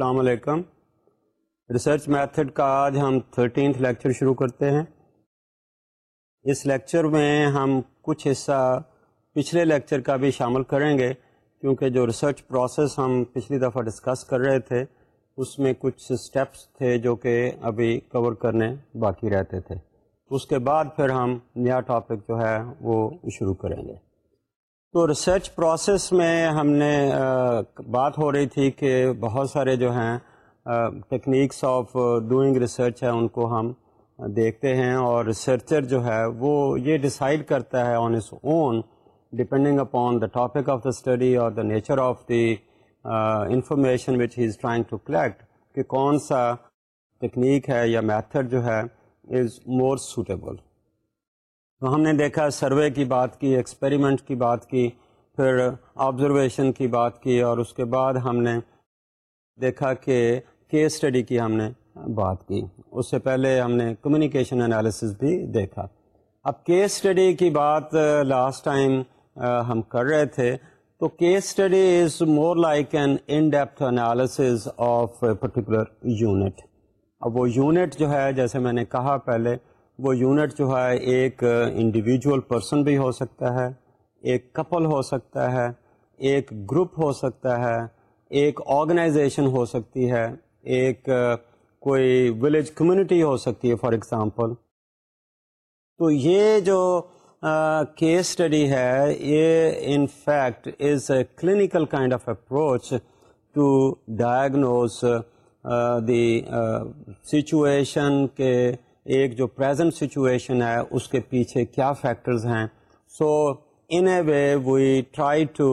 السلام علیکم research method کا آج ہم تھرٹینتھ لیکچر شروع کرتے ہیں اس لیکچر میں ہم کچھ حصہ پچھلے لیکچر کا بھی شامل کریں گے کیونکہ جو ریسرچ پروسیس ہم پچھلی دفعہ ڈسکس کر رہے تھے اس میں کچھ سٹیپس تھے جو کہ ابھی کور کرنے باقی رہتے تھے اس کے بعد پھر ہم نیا ٹاپک جو ہے وہ شروع کریں گے تو ریسرچ پروسیس میں ہم نے بات ہو رہی تھی کہ بہت سارے جو ہیں ٹیکنیکس آف ڈوئنگ ریسرچ ہے ان کو ہم دیکھتے ہیں اور ریسرچر جو ہے وہ یہ ڈیسائڈ کرتا ہے on his own depending upon the topic of the study اور the nature of the information which he is trying to collect کہ کون سا ٹیکنیک ہے یا میتھڈ جو ہے از مور سوٹیبل تو ہم نے دیکھا سروے کی بات کی ایکسپریمنٹ کی بات کی پھر آبزرویشن کی بات کی اور اس کے بعد ہم نے دیکھا کہ کیس اسٹڈی کی ہم نے بات کی اس سے پہلے ہم نے کمیونیکیشن انالیسز بھی دیکھا اب کیس اسٹڈی کی بات لاسٹ ٹائم ہم کر رہے تھے تو case study is more like an in depth analysis of particular unit اب وہ یونٹ جو ہے جیسے میں نے کہا پہلے وہ یونٹ جو ہے ایک انڈیویجول پرسن بھی ہو سکتا ہے ایک کپل ہو سکتا ہے ایک گروپ ہو سکتا ہے ایک آرگنائزیشن ہو سکتی ہے ایک کوئی ولیج کمیونٹی ہو سکتی ہے فار ایگزامپل تو یہ جو کیس اسٹڈی ہے یہ in fact is a clinical kind of approach to diagnose the situation کے ایک جو پریزنٹ سچویشن ہے اس کے پیچھے کیا فیکٹرز ہیں so in a way we try to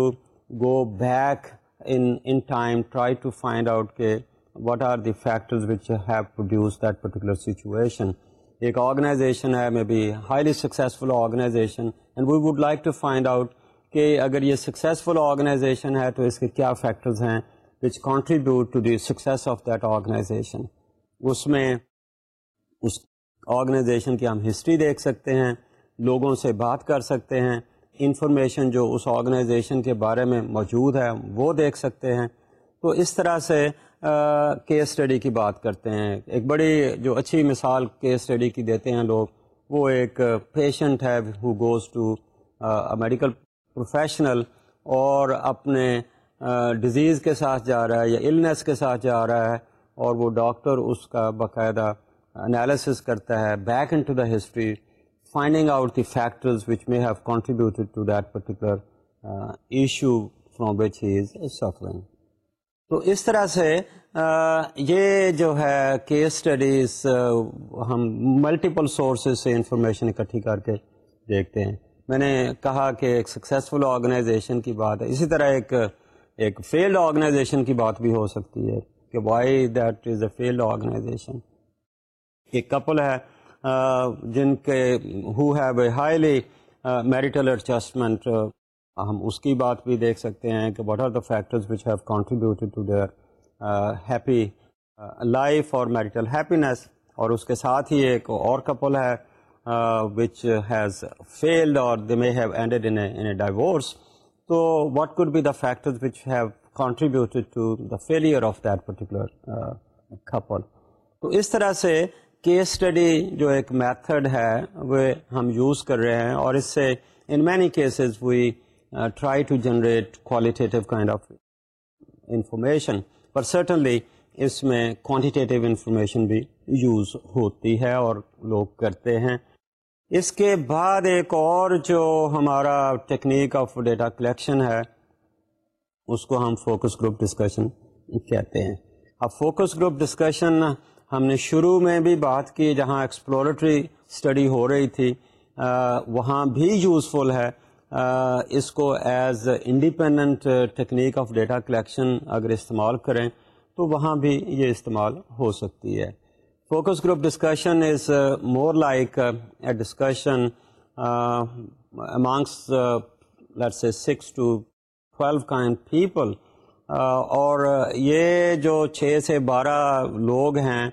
go back in time try to find out کہ what are the factors which have produce that particular situation ایک آرگنائزیشن ہے may be highly successful organization and we would like to find out کہ اگر یہ successful organization ہے تو اس کے کیا فیکٹرز ہیں which contribute success of that organization اس میں اس آرگنائزیشن کی ہم ہسٹری دیکھ سکتے ہیں لوگوں سے بات کر سکتے ہیں انفارمیشن جو اس آرگنائزیشن کے بارے میں موجود ہے وہ دیکھ سکتے ہیں تو اس طرح سے کیس اسٹڈی کی بات کرتے ہیں ایک بڑی جو اچھی مثال کیس اسٹڈی کی دیتے ہیں لوگ وہ ایک پیشنٹ ہے who goes to medical professional اور اپنے ڈزیز کے ساتھ جا رہا ہے یا النیس کے ساتھ جا رہا ہے اور وہ ڈاکٹر اس کا باقاعدہ انالیسز کرتا ہے back into the history finding out the factors which may have contributed to that particular issue from which he is a suffering تو اس طرح سے یہ جو ہے کیس اسٹڈیز ہم ملٹیپل سورسز سے انفارمیشن اکٹھی کر کے دیکھتے ہیں میں نے کہا کہ ایک سکسیزفل آرگنائزیشن کی بات ہے اسی طرح ایک ایک فیلڈ آرگنائزیشن کی بات بھی ہو سکتی ہے کہ why that is a field organisation ایک کپل ہے جن کے who have a highly marital adjustment ہم اس کی بات بھی دیکھ سکتے ہیں کہ what are the factors which have contributed to their happy life اور میریٹل ہیپینیس اور اس کے ساتھ ہی ایک اور کپل ہے وچ ہیز فیلڈ اور they may have ended in a divorce تو what could be the factors which have contributed to the failure of that particular couple تو اس طرح سے کیس اسٹڈی جو ایک میتھڈ ہے وہ ہم یوز کر رہے ہیں اور اس سے in many cases we try to generate qualitative kind of information per certainly اس میں کوانٹیٹیو انفارمیشن بھی یوز ہوتی ہے اور لوگ کرتے ہیں اس کے بعد ایک اور جو ہمارا ٹیکنیک آف ڈیٹا کلیکشن ہے اس کو ہم فوکس گروپ ڈسکشن کہتے ہیں اب فوکس گروپ ڈسکشن ہم نے شروع میں بھی بات کی جہاں ایکسپلوریٹری اسٹڈی ہو رہی تھی وہاں بھی یوزفل ہے اس کو as independent technique of data collection اگر استعمال کریں تو وہاں بھی یہ استعمال ہو سکتی ہے focus group discussion is more like a discussion amongst let's six to twelve kind people اور یہ جو چھ سے بارہ لوگ ہیں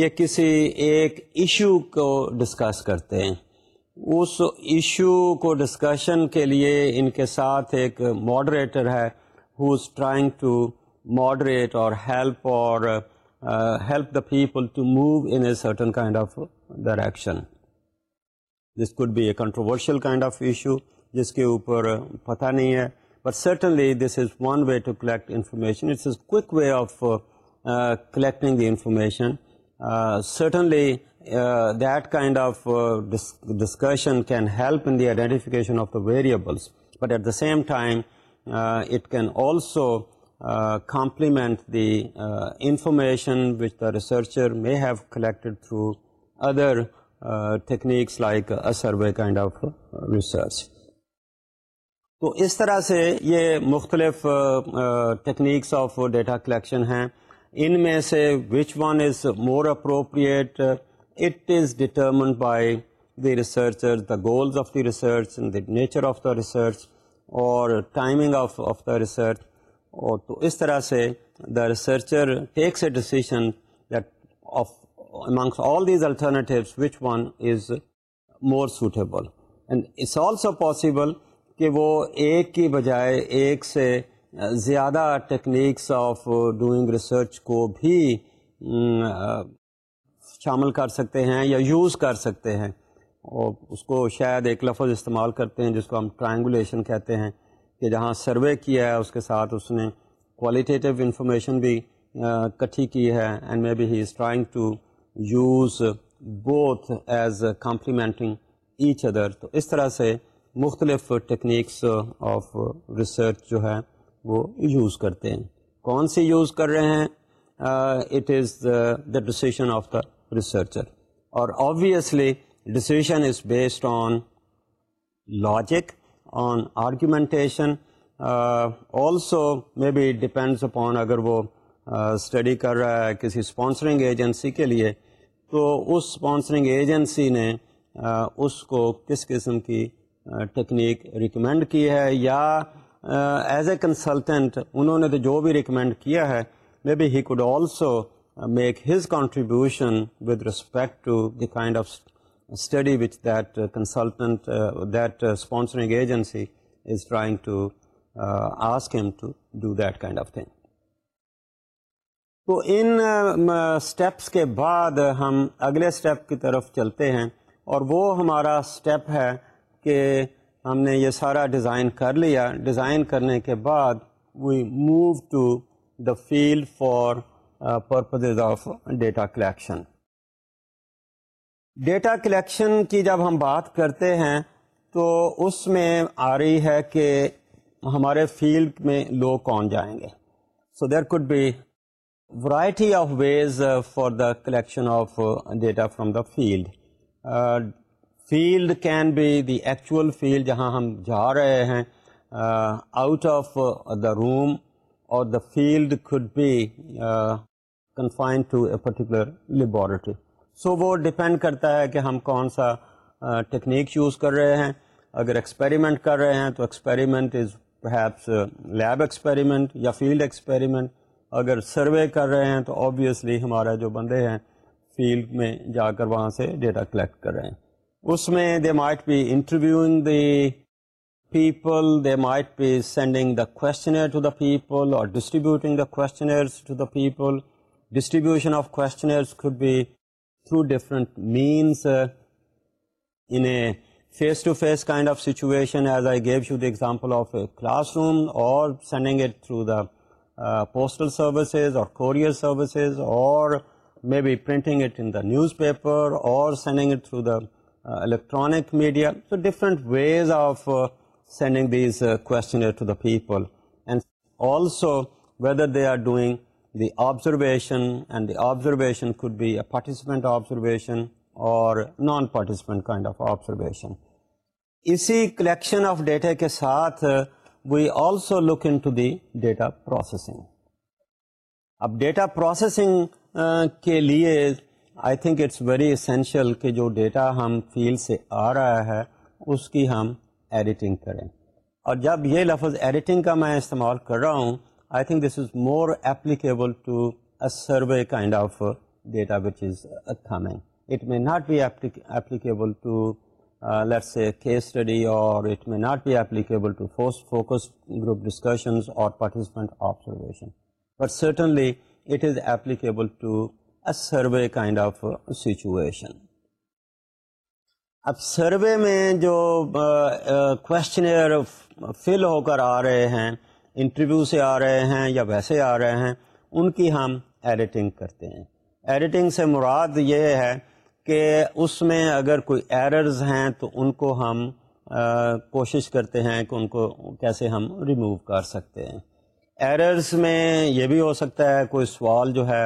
یہ کسی ایک ایشو کو ڈسکس کرتے ہیں اس ایشو کو ڈسکشن کے لیے ان کے ساتھ ایک ماڈریٹر ہے who is trying to moderate اور ہیلپ اور help the people to move in a certain kind of direction this could be a controversial kind of issue جس کے اوپر پتہ نہیں ہے But certainly this is one way to collect information. It's a quick way of uh, collecting the information. Uh, certainly uh, that kind of discussion can help in the identification of the variables, but at the same time it can also complement the information which the researcher may have collected through other techniques like a survey kind of research. تو اس طرح سے یہ مختلف techniques of data collection ہیں ان میں سے which one is more appropriate it is determined by the researcher the goals of the research nature of the research اور timing of of the research اور تو اس طرح سے the researcher takes a decision and it's also possible کہ وہ ایک کی بجائے ایک سے زیادہ ٹیکنیکس آف ڈوئنگ ریسرچ کو بھی شامل کر سکتے ہیں یا یوز کر سکتے ہیں اور اس کو شاید ایک لفظ استعمال کرتے ہیں جس کو ہم ٹرائنگولیشن کہتے ہیں کہ جہاں سروے کیا ہے اس کے ساتھ اس نے کوالیٹیو انفارمیشن بھی کٹھی کی ہے and maybe he is trying to use both as complementing each other تو اس طرح سے مختلف ٹیکنیکس آف ریسرچ جو ہے وہ یوز کرتے ہیں کون سی یوز کر رہے ہیں it is the decision of the researcher اور obviously decision is based on logic on argumentation also maybe depends upon اگر وہ اسٹڈی کر رہا ہے کسی اسپانسرنگ ایجنسی کے لیے تو اس اسپانسرنگ ایجنسی نے اس کو کس قسم کی ٹیکنیک ریکمینڈ کی ہے یا ایز اے کنسلٹینٹ انہوں نے تو جو بھی ریکمینڈ کیا ہے maybe he could also make his contribution with respect to the kind of study which that consultant that sponsoring agency is trying to ask him to do that kind of thing تو ان steps کے بعد ہم اگلے step کی طرف چلتے ہیں اور وہ ہمارا اسٹیپ ہے کہ ہم نے یہ سارا ڈیزائن کر لیا ڈیزائن کرنے کے بعد we move to the field for purposes of data collection data collection کی جب ہم بات کرتے ہیں تو اس میں آ رہی ہے کہ ہمارے فیلڈ میں لوگ کون جائیں گے so there could be variety of ways for the collection of data from the field field can be the actual field جہاں ہم جا رہے ہیں آؤٹ آف دا روم اور the field could be confine to a particular laboratory so وہ depend کرتا ہے کہ ہم کون سا ٹیکنیک چوز کر رہے ہیں اگر ایکسپیریمنٹ کر رہے ہیں تو experiment is perhaps lab experiment یا فیلڈ ایکسپیریمنٹ اگر سروے کر رہے ہیں تو آبویسلی ہمارا جو بندے ہیں فیلڈ میں جا کر وہاں سے ڈیٹا کلیکٹ کر رہے ہیں اس میں they might be interviewing the people they might be sending the questionnaire to the people or distributing the questionnaires to the people distribution of questionnaires could be through different means in a face to face kind of situation as I give you example of a classroom or sending it through the postal services or courier services or maybe printing it in the newspaper or sending it through the electronic media so different ways of sending these کو people and also whether they are doing the observation and the observation could be a participant observation or non participant kind of observation اسی collection of data کے ساتھ we also look into the data processing اب data processing کے لیے I think it's very essential کہ جو data ہم field سے آ رہا ہے اس کی ہم ایڈیٹنگ کریں اور جب یہ لفظ ایڈیٹنگ کا میں استعمال کر رہا ہوں I think this is more applicable to a survey kind of data which is coming it may not be applicable to case study or it may not be applicable to force focus group discussions or participant observation but certainly it is applicable to a survey kind of situation اب survey میں جو questionnaire فل ہو کر آ رہے ہیں interview سے آ رہے ہیں یا ویسے آ رہے ہیں ان کی ہم ایڈیٹنگ کرتے ہیں ایڈیٹنگ سے مراد یہ ہے کہ اس میں اگر کوئی ایررز ہیں تو ان کو ہم uh, کوشش کرتے ہیں کہ ان کو کیسے ہم ریموو کر سکتے ہیں ایررز میں یہ بھی ہو سکتا ہے کوئی سوال جو ہے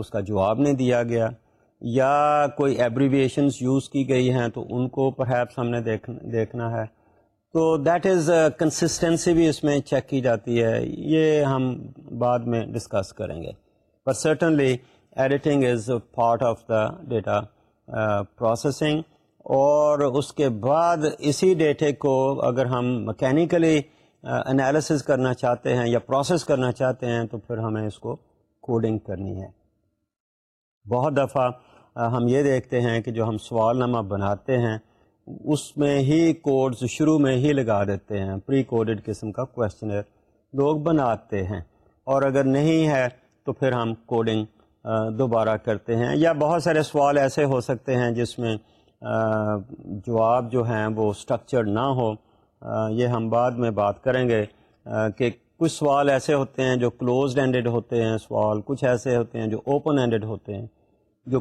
اس کا جواب نہیں دیا گیا یا کوئی ایبریویشنس یوز کی گئی ہیں تو ان کو پرہیپس ہم نے دیکھنا ہے تو دیٹ از کنسسٹنسی بھی اس میں چیک کی جاتی ہے یہ ہم بعد میں ڈسکس کریں گے پر certainly editing is part of the data processing اور اس کے بعد اسی ڈیٹے کو اگر ہم مکینیکلی انالیسز uh, کرنا چاہتے ہیں یا پروسیس کرنا چاہتے ہیں تو پھر ہمیں اس کو کوڈنگ کرنی ہے بہت دفعہ ہم یہ دیکھتے ہیں کہ جو ہم سوال نامہ بناتے ہیں اس میں ہی کوڈز شروع میں ہی لگا دیتے ہیں پری کوڈڈ قسم کا کویشچنر لوگ بناتے ہیں اور اگر نہیں ہے تو پھر ہم کوڈنگ دوبارہ کرتے ہیں یا بہت سارے سوال ایسے ہو سکتے ہیں جس میں جواب جو ہیں وہ اسٹکچرڈ نہ ہو یہ ہم بعد میں بات کریں گے کہ کچھ سوال ایسے ہوتے ہیں جو کلوزڈ اینڈڈ ہوتے ہیں سوال کچھ ایسے ہوتے ہیں جو اوپن اینڈڈ ہوتے ہیں جو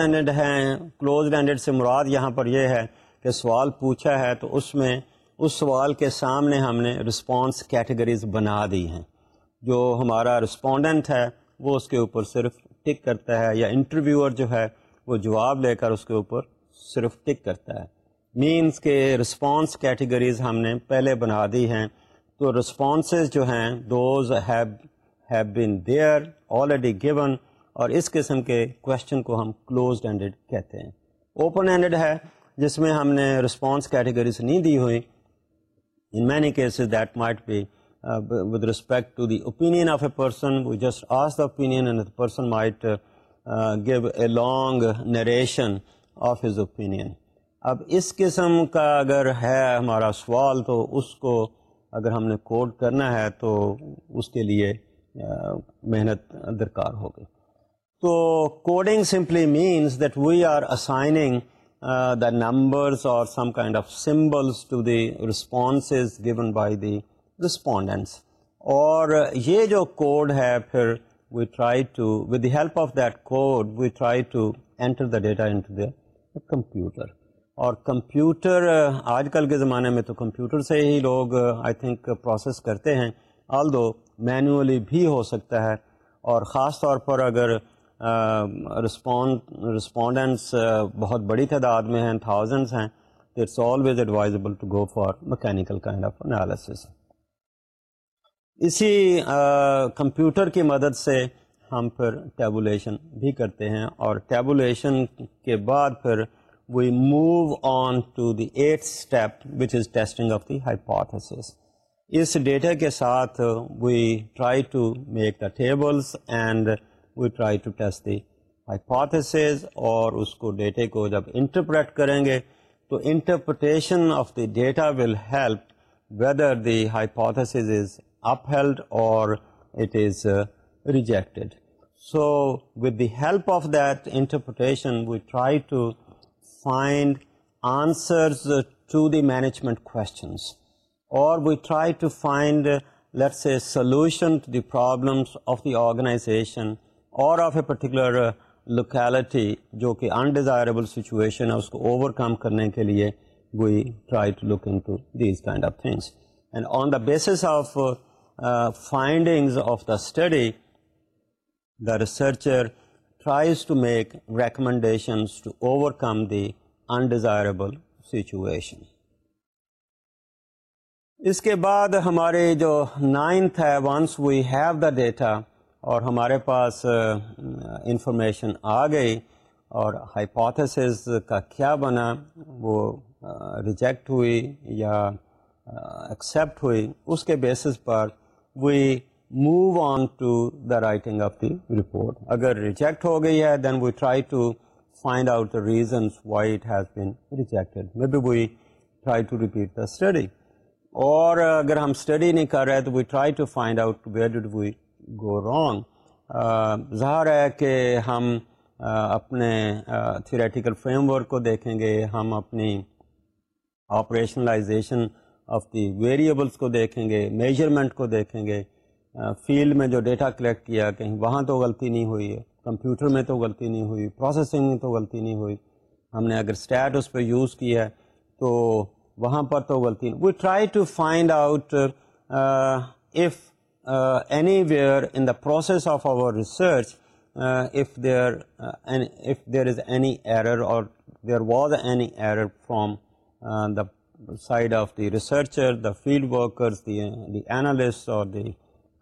اینڈڈ ہیں کلوز اینڈڈ سے مراد یہاں پر یہ ہے کہ سوال پوچھا ہے تو اس میں اس سوال کے سامنے ہم نے رسپانس کیٹیگریز بنا دی ہیں جو ہمارا رسپونڈنٹ ہے وہ اس کے اوپر صرف ٹک کرتا ہے یا انٹرویور جو ہے وہ جواب لے کر اس کے اوپر صرف ٹک کرتا ہے مینس کے رسپانس کیٹیگریز ہم نے پہلے بنا دی ہیں تو رسپانسز جو ہیں those have have been there already gone اور اس قسم کے کویشچن کو ہم کلوزڈ ہینڈڈ کہتے ہیں اوپن ہینڈڈ ہے جس میں ہم نے رسپانس کیٹیگریز نہیں دی ہوئی in many cases that might be with respect to the opinion of a person we just ask the opinion person might give a long narration of his opinion اب اس قسم کا اگر ہے ہمارا سوال تو اس کو اگر ہم نے کوڈ کرنا ہے تو اس کے لیے uh, محنت درکار ہوگی تو coding simply means that we are assigning the numbers or some kind of symbols to the responses given by the respondents اور یہ جو کوڈ ہے پھر we try to with the help of that code we try to enter the data into the computer اور computer آج کل کے زمانے میں تو کمپیوٹر سے ہی لوگ آئی تھنک پروسیس کرتے ہیں آل دو مینولی بھی ہو سکتا ہے اور خاص طور پر اگر رسپونڈ بہت بڑی تعداد میں ہیں تھاؤزنڈس ہیں it's always advisable to go for mechanical kind of analysis اسی کمپیوٹر کی مدد سے ہم پھر ٹیبولیشن بھی کرتے ہیں اور ٹیبولیشن کے بعد پھر we move on to the eight step which is testing of the hypothesis us data کے ساتھ we try to make the tables and we try to test the hypotheses اور اس کو ڈیٹے کو جب انٹرپریٹ کریں گے تو interpretation of the data will help whether the hypothesis is upheld or it is rejected so with the help of that interpretation we try to find answers to the management questions اور we try to find let's a solution problems of the organization or of a particular locality جو کہ ان desirable situation ہے اس کو over کم کرنے کے لیے we try to look into these kind of things and on the basis of findings of the study the researcher tries to make recommendations to overcome the undesirable situation اس کے بعد ہمارے جو نائنتھ ہے once we have the data اور ہمارے پاس information آ گئی اور ہائپوتھسز کا کیا بنا وہ ریجیکٹ ہوئی یا ایکسیپٹ ہوئی اس کے basis per we move on to the writing of the report اگر ریجیکٹ ہو گئی ہے then we try to find out the reasons why it has been rejected maybe we try to repeat the study اور اگر ہم study نہیں کر رہے تو we try to find out where we go wrong uh, ظاہر ہے کہ ہم uh, اپنے تھیریٹیکل فریم ورک کو دیکھیں گے ہم اپنی آپریشنلائزیشن آف دی ویریبلس کو دیکھیں گے میجرمنٹ کو دیکھیں گے فیلڈ uh, میں جو ڈیٹا کلیکٹ کیا کہیں وہاں تو غلطی نہیں ہوئی ہے کمپیوٹر میں تو غلطی نہیں ہوئی پروسیسنگ میں تو غلطی نہیں ہوئی ہم نے اگر اسٹیٹ اس پہ یوز کیا ہے تو وہاں پر تو غلطی we try to find out if anywhere in the process of our research there is any error or there was any error from the side of the researcher the field workers the analyst or the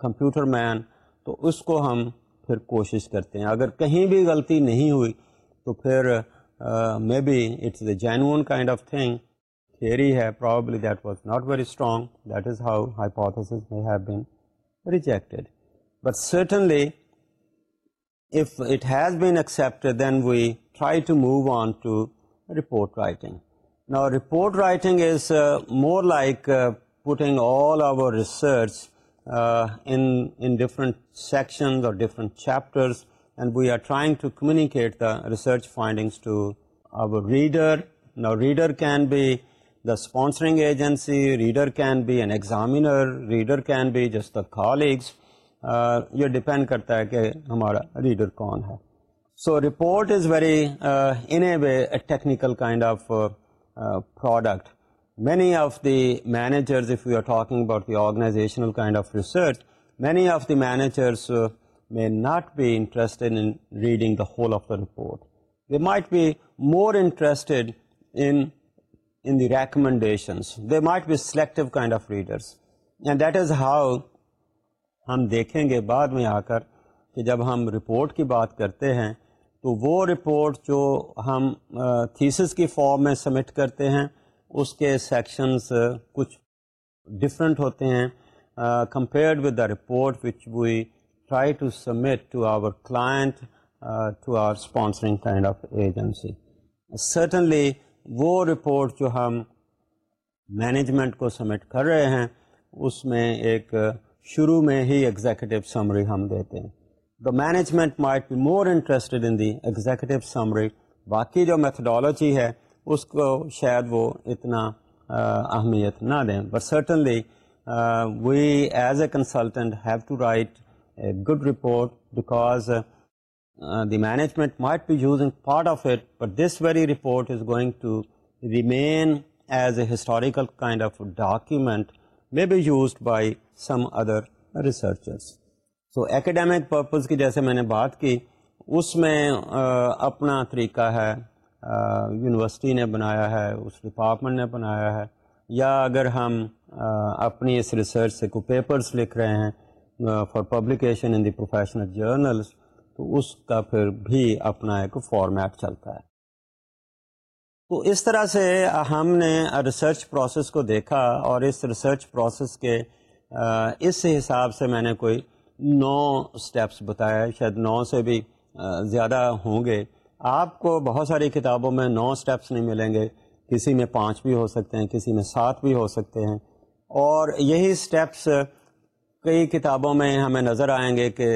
computer مین تو اس کو ہم پھر کوشش کرتے ہیں اگر کہیں بھی غلطی نہیں ہوئی تو پھر maybe it's a genuine kind of thing theory ہے probably that was not very strong that is how hypothesis rejected but certainly is accepted then we try to move on to report writing report writing is more liking section to communicate finding to our reader can be the sponsoring agency reader can be an examiner reader can be just colleagues یہ depend کرتا ہے کہ ہمارا reader کون ہے so report is very in a way technical kind of product many of the managers if you are talking about the organizational kind of research many of the managers may not be interested in reading the whole of the report they might be more interested in in the recommendations. They might be selective kind of readers. And that is how ہم دیکھیں گے بعد میں آ کر کہ جب ہم report کی بات کرتے ہیں تو وہ رپورٹ جو ہم تھیسس کی فارم میں سبمٹ کرتے ہیں اس کے سیکشنس کچھ ڈفرینٹ ہوتے ہیں compared with the report which we try to submit to our client to our sponsoring kind of agency certainly وہ رپورٹ جو ہم مینجمنٹ کو سبمٹ کر رہے ہیں اس میں ایک شروع میں ہی ایگزیکٹو سمری ہم دیتے ہیں the management might be more interested in the executive summary باقی جو میتھڈالوجی ہے اس کو شاید وہ اتنا اہمیت نہ دیں but certainly we as a consultant have to write a good report because the management might be use and part of it but this very report is going to remain as a historical kind of document may be used by some other researchers so academic purpose کی جیسے میں نے بات کی اس میں اپنا طریقہ ہے یونیورسٹی نے بنایا ہے اس ڈپارٹمنٹ نے بنایا ہے یا اگر ہم اپنی اس ریسرچ سے کو پیپرس لکھ رہے ہیں for publication in the professional journals تو اس کا پھر بھی اپنا ایک فارمیٹ چلتا ہے تو اس طرح سے ہم نے ریسرچ پروسیس کو دیکھا اور اس ریسرچ پروسیس کے اس حساب سے میں نے کوئی نو سٹیپس بتایا شاید نو سے بھی زیادہ ہوں گے آپ کو بہت ساری کتابوں میں نو سٹیپس نہیں ملیں گے کسی میں پانچ بھی ہو سکتے ہیں کسی میں سات بھی ہو سکتے ہیں اور یہی سٹیپس کئی کتابوں میں ہمیں نظر آئیں گے کہ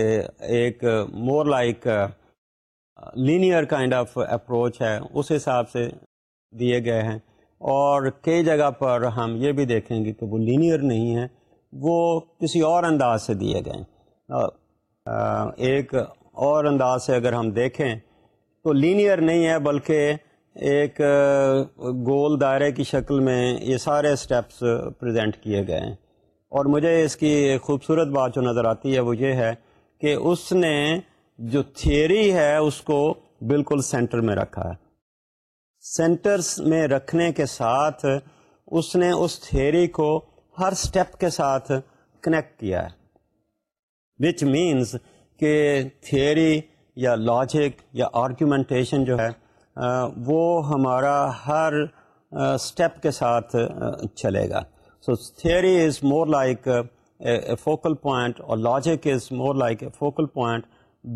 ایک more like linear kind of approach ہے اس حساب سے دیے گئے ہیں اور کئی جگہ پر ہم یہ بھی دیکھیں گے کہ وہ لینئر نہیں ہیں وہ کسی اور انداز سے دیے گئے ہیں ایک اور انداز سے اگر ہم دیکھیں تو لینئر نہیں ہے بلکہ ایک گول دائرے کی شکل میں یہ سارے اسٹیپس پریزنٹ کیے گئے ہیں اور مجھے اس کی خوبصورت بات جو نظر آتی ہے وہ یہ ہے کہ اس نے جو تھیوری ہے اس کو بالکل سینٹر میں رکھا ہے سینٹرس میں رکھنے کے ساتھ اس نے اس تھیوری کو ہر اسٹیپ کے ساتھ کنیکٹ کیا ہے وچ مینس کہ تھیری یا لاجک یا آرگیومنٹیشن جو ہے وہ ہمارا ہر اسٹیپ کے ساتھ چلے گا so theory is more like focal point or logic is more like a focal point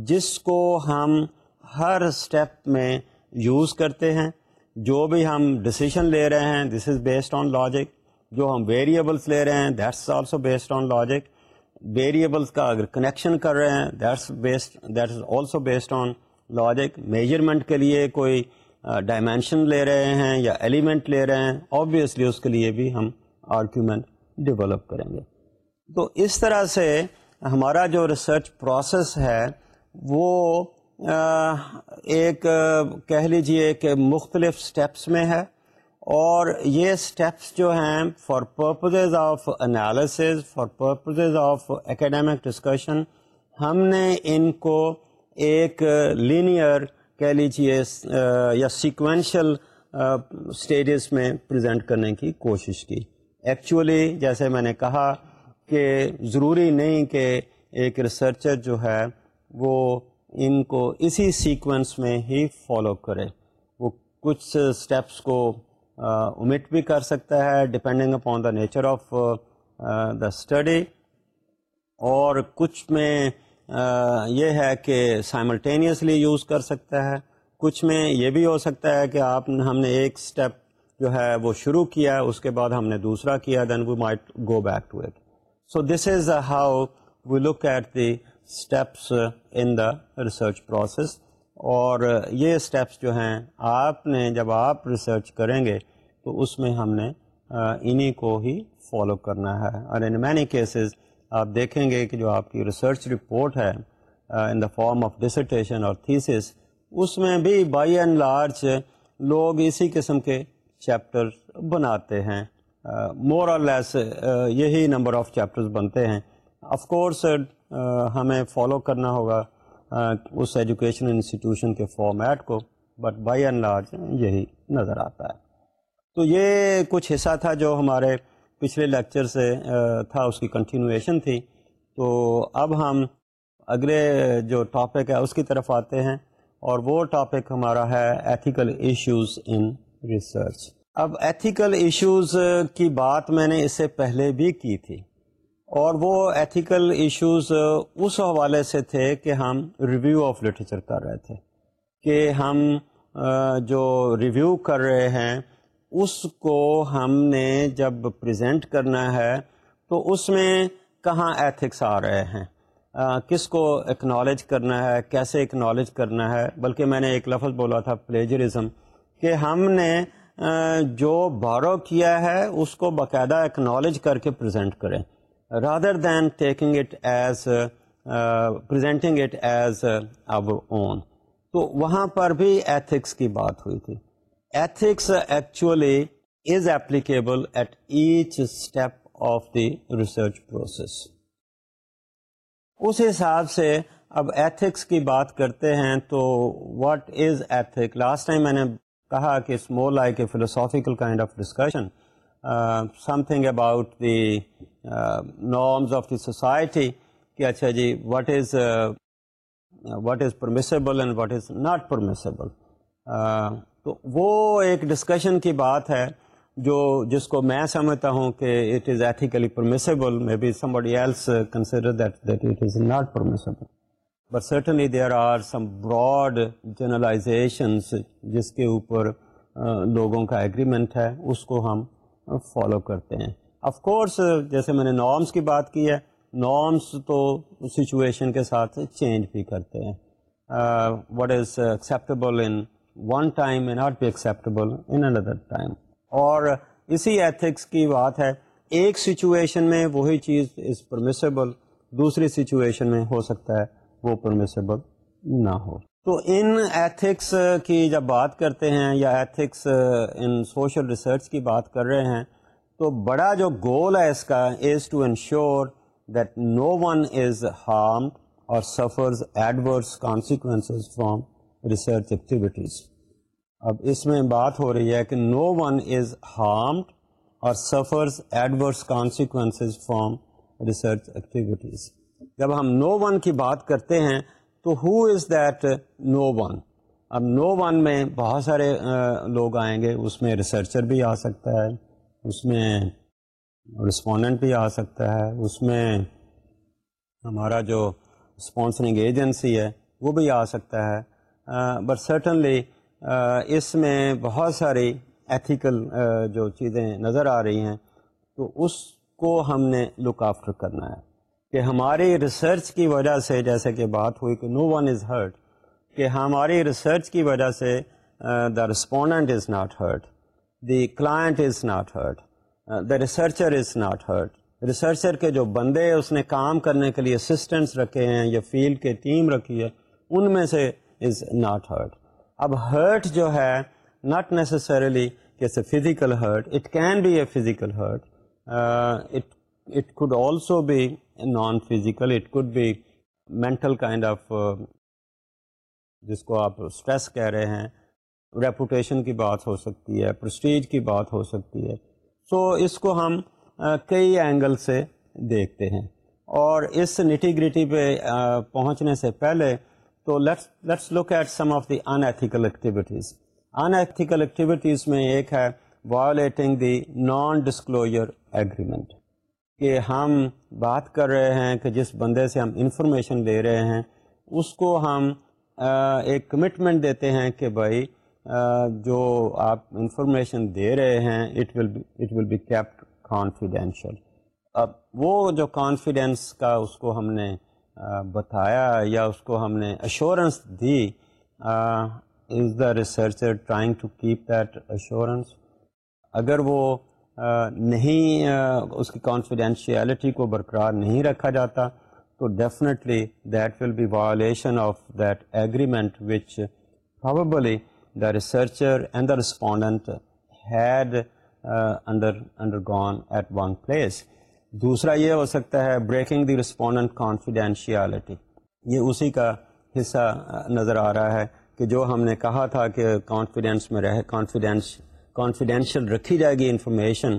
جس کو ہم ہر اسٹیپ میں یوز کرتے ہیں جو بھی ہم ڈسیزن لے رہے ہیں this is based on logic جو ہم ویریبلس لے رہے ہیں that's also based on logic variables کا اگر کنیکشن کر رہے ہیں that's based that is also based on logic measurement کے لیے کوئی ڈائمینشن لے رہے ہیں یا ایلیمنٹ لے رہے ہیں آبویسلی اس کے لیے بھی ہم آرگیومنٹ ڈیولپ کریں گے تو اس طرح سے ہمارا جو ریسرچ پروسیس ہے وہ ایک کہہ لیجئے کہ مختلف سٹیپس میں ہے اور یہ سٹیپس جو ہیں for purposes of analyses for purposes of academic discussion ہم نے ان کو ایک لینئر کہہ لیجئے یا سیکوینشل اسٹیجز میں پریزنٹ کرنے کی کوشش کی ایکچولی جیسے میں نے کہا کہ ضروری نہیں کہ ایک ریسرچر جو ہے وہ ان کو اسی سیکوینس میں ہی فالو کرے وہ کچھ سٹیپس کو امٹ بھی کر سکتا ہے depending upon the nature of the study اور کچھ میں یہ ہے کہ سائملٹینیسلی یوز کر سکتا ہے کچھ میں یہ بھی ہو سکتا ہے کہ آپ ہم نے ایک اسٹیپ جو ہے وہ شروع کیا اس کے بعد ہم نے دوسرا کیا then we might go back to it so this is how we look at the steps in the research process اور uh, یہ اسٹیپس جو ہیں آپ نے جب آپ ریسرچ کریں گے تو اس میں ہم نے uh, انہی کو ہی فالو کرنا ہے اور ان مینی کیسز آپ دیکھیں گے کہ جو آپ کی ریسرچ رپورٹ ہے in the form of dissertation اور تھیسس اس میں بھی بائی اینڈ لارج لوگ اسی قسم کے چیپٹر بناتے ہیں مور اور لیس یہی نمبر آف چیپٹرز بنتے ہیں آف کورس ہمیں فالو کرنا ہوگا اس ایجوکیشن انسٹیٹیوشن کے فارمیٹ کو بٹ بائی اینڈ لارج یہی نظر آتا ہے تو یہ کچھ حصہ تھا جو ہمارے پچھلے لیکچر سے تھا اس کی کنٹینویشن تھی تو اب ہم اگلے جو ٹاپک ہے اس کی طرف آتے ہیں اور وہ ٹاپک ہمارا ہے ایتھیکل ایشوز ان ریسرچ اب ایتھیکل ایشوز uh, کی بات میں نے اس سے پہلے بھی کی تھی اور وہ ایتھیکل ایشوز uh, اس حوالے سے تھے کہ ہم ریویو آف لٹریچر کر رہے تھے کہ ہم uh, جو ریویو کر رہے ہیں اس کو ہم نے جب پریزنٹ کرنا ہے تو اس میں کہاں ایتھکس آ رہے ہیں کس کو اکنالج کرنا ہے کیسے اکنالج کرنا ہے بلکہ میں نے ایک لفظ بولا تھا پلیجرزم کہ ہم نے جو بارو کیا ہے اس کو باقاعدہ اکنالج کر کے پریزنٹ کریں rather than taking it as presenting it as own تو وہاں پر بھی ایتھکس کی بات ہوئی تھی ethics actually is applicable at each step of the research process اس حساب سے اب ایتھکس کی بات کرتے ہیں تو what is ethic last time میں نے کہا کہ it's more like a philosophical kind of discussion something about the norms of the society کہ اچھا جی what is what is permissible and what is not permissible تو وہ ایک ڈسکشن کی بات ہے جو جس کو میں سمجھتا ہوں کہ it is ethically permissible maybe somebody else consider that that it is not permissible but certainly there are some broad generalizations جس کے اوپر لوگوں کا ایگریمنٹ ہے اس کو ہم فالو کرتے ہیں آف کورس جیسے میں نے نارمس کی بات کی ہے نارمس تو سچویشن کے ساتھ چینج بھی کرتے ہیں what is acceptable in one time not be acceptable in another time اور اسی ایتھکس کی بات ہے ایک سچویشن میں وہی چیز از پرمیسیبل دوسری سچویشن میں ہو سکتا ہے وہ پرمیسیبل نہ ہو تو ان ایتھکس کی جب بات کرتے ہیں یا ایتھکس ان سوشل ریسرچ کی بات کر رہے ہیں تو بڑا جو گول ہے اس کا is to ensure that no one is harm اور suffers adverse consequences from research activities اب اس میں بات ہو رہی ہے کہ no one is harmed or suffers adverse consequences from research activities جب ہم نو ون کی بات کرتے ہیں تو who is that no one اب نو ون میں بہت سارے لوگ آئیں گے اس میں ریسرچر بھی آ سکتا ہے اس میں رسپونڈنٹ بھی آ سکتا ہے اس میں ہمارا جو اسپانسرنگ ایجنسی ہے وہ بھی آ سکتا ہے بٹ سرٹنلی اس میں بہت ساری ایتھیکل جو چیزیں نظر آ رہی ہیں تو اس کو ہم نے لک آفٹر کرنا ہے کہ ہماری ریسرچ کی وجہ سے جیسے کہ بات ہوئی کہ نو ون از ہرٹ کہ ہماری ریسرچ کی وجہ سے the respondent is not hurt the client is not hurt the researcher is not hurt researcher کے جو بندے اس نے کام کرنے کے لیے اسسٹنٹس رکھے ہیں یا فیلڈ کے ٹیم رکھی ہے ان میں سے از ناٹ ہرٹ اب ہرٹ جو ہے not necessarily physical hurt it can be a physical hurt it it could also be non physical it could be mental kind of جس کو آپ اسٹریس کہہ رہے ہیں ریپوٹیشن کی بات ہو سکتی ہے پرسٹیج کی بات ہو سکتی ہے سو so, اس کو ہم کئی اینگل سے دیکھتے ہیں اور اس نٹی گریٹی پہ پہنچنے سے پہلے تو let's look at some of the unethical activities unethical activities میں ایک ہے violating the non disclosure agreement کہ ہم بات کر رہے ہیں کہ جس بندے سے ہم انفارمیشن لے رہے ہیں اس کو ہم ایک کمٹمنٹ دیتے ہیں کہ بھائی جو آپ انفارمیشن دے رہے ہیں it will it will be kept confidential اب وہ جو کانفیڈینس کا اس کو ہم نے بتایا یا اس کو ہم نے assurance the is the researcher trying to keep that assurance اگر وہ نہیں اس کی کانفیڈینشیلٹی کو برقرار نہیں رکھا جاتا تو definitely that will be violation of that agreement which probably the researcher and the respondent had under undergone at one place دوسرا یہ ہو سکتا ہے بریکنگ دی رسپونڈنٹ کانفیڈینشیلٹی یہ اسی کا حصہ نظر آ رہا ہے کہ جو ہم نے کہا تھا کہ کانفیڈینس میں رہے کانفیڈینس کانفیڈینشیل رکھی جائے گی انفارمیشن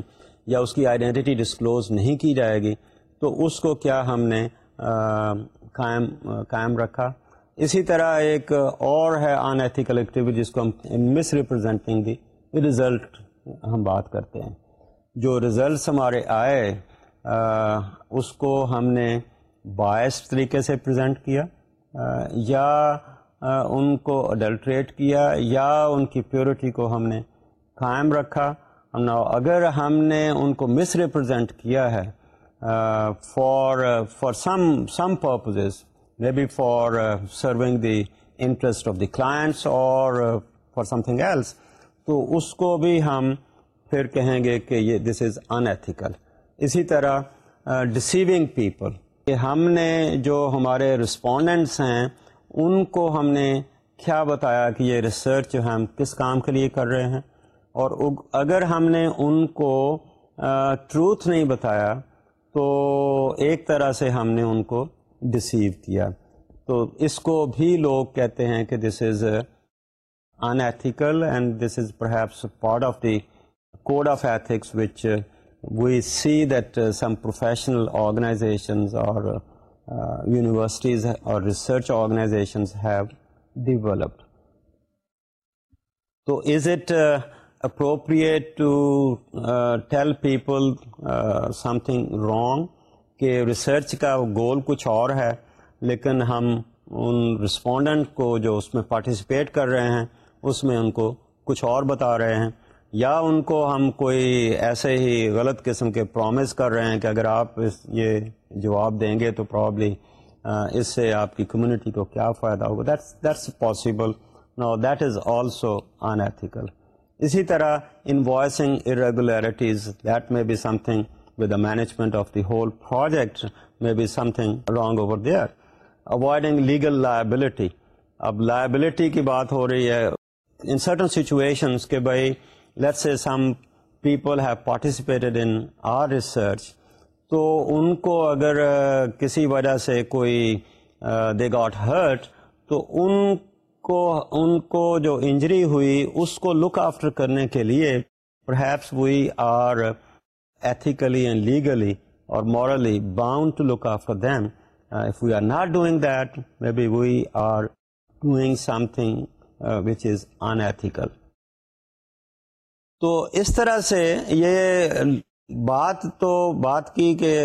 یا اس کی آئیڈینٹی ڈسکلوز نہیں کی جائے گی تو اس کو کیا ہم نے قائم قائم رکھا اسی طرح ایک اور ہے ان ایتھیکل ایکٹیویٹی جس کو ہم مس ریپرزینٹنگ دی ریزلٹ ہم بات کرتے ہیں جو رزلٹس ہمارے آئے آ, اس کو ہم نے باعث طریقے سے پریزنٹ کیا آ, یا آ, ان کو اڈلٹریٹ کیا یا ان کی پیورٹی کو ہم نے قائم رکھا اگر ہم نے ان کو مس ریپرزینٹ کیا ہے for for some some purposes may be for serving the interest of the clients or for something else تو اس کو بھی ہم پھر کہیں گے کہ یہ دس از ان ایتھیکل اسی طرح ڈسیونگ uh, پیپل کہ ہم نے جو ہمارے رسپونڈنٹس ہیں ان کو ہم نے کیا بتایا کہ یہ ریسرچ جو ہم کس کام کے لیے کر رہے ہیں اور اگر ہم نے ان کو ٹروتھ نہیں بتایا تو ایک طرح سے ہم نے ان کو ڈسیو کیا تو اس کو بھی لوگ کہتے ہیں کہ this is unethical and this is perhaps part of the code of ethics which we see that some professional organizations or universities or research organizations have developed تو is it appropriate to tell people something wrong کہ research کا goal کچھ اور ہے لیکن ہم ان respondent کو جو اس میں پارٹیسپیٹ کر رہے ہیں اس میں ان کو کچھ اور بتا رہے ہیں یا ان کو ہم کوئی ایسے ہی غلط قسم کے پرومس کر رہے ہیں کہ اگر آپ اس یہ جواب دیں گے تو پرابلی uh, اس سے آپ کی کمیونٹی کو کیا فائدہ ہوگا that's that's possible no that is also in ethical اسی طرح invoicing irregularities that may be something with the management of the whole project may be something wrong over there avoiding legal liability اب liability کی بات ہو رہی ہے in certain situations کہ بھائی let a some people have participated in our research تو ان کو اگر کسی وجہ سے کوئی دے گاٹ ہرٹ تو ان کو ان کو جو انجری ہوئی اس کو لک آفٹر کرنے کے لیے perhaps we are ethically and legally or morally bound to look after then if we are not doing that maybe we are doing something which is unethical تو اس طرح سے یہ بات تو بات کی کہ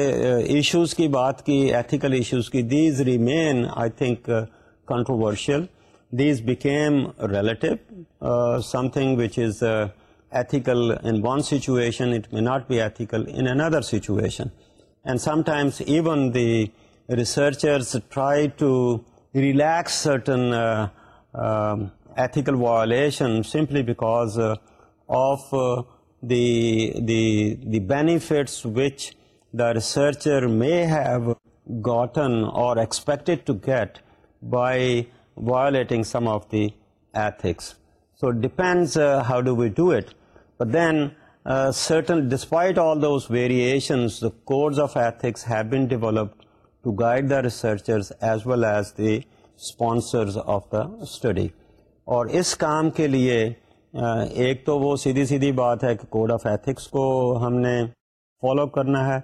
ایشوز uh, کی بات کی ایتھیکل ایشوز کی these remain I think controversial These became relative, uh, something which is uh, ethical in one situation, it may not be ethical in another situation. And sometimes even the researchers try to relax certain uh, um, ethical violations simply because of the benefits which the researcher may have gotten or expected to get by violating some of the ethics so depend how do do it then سرشن کو researcher as well as the sponsors of the study اور اس کام کے لیے uh, ایک تو وہ سیدھی سیدھی بات ہے کہ کوڈ آف ایتھکس کو ہم نے فالو کرنا ہے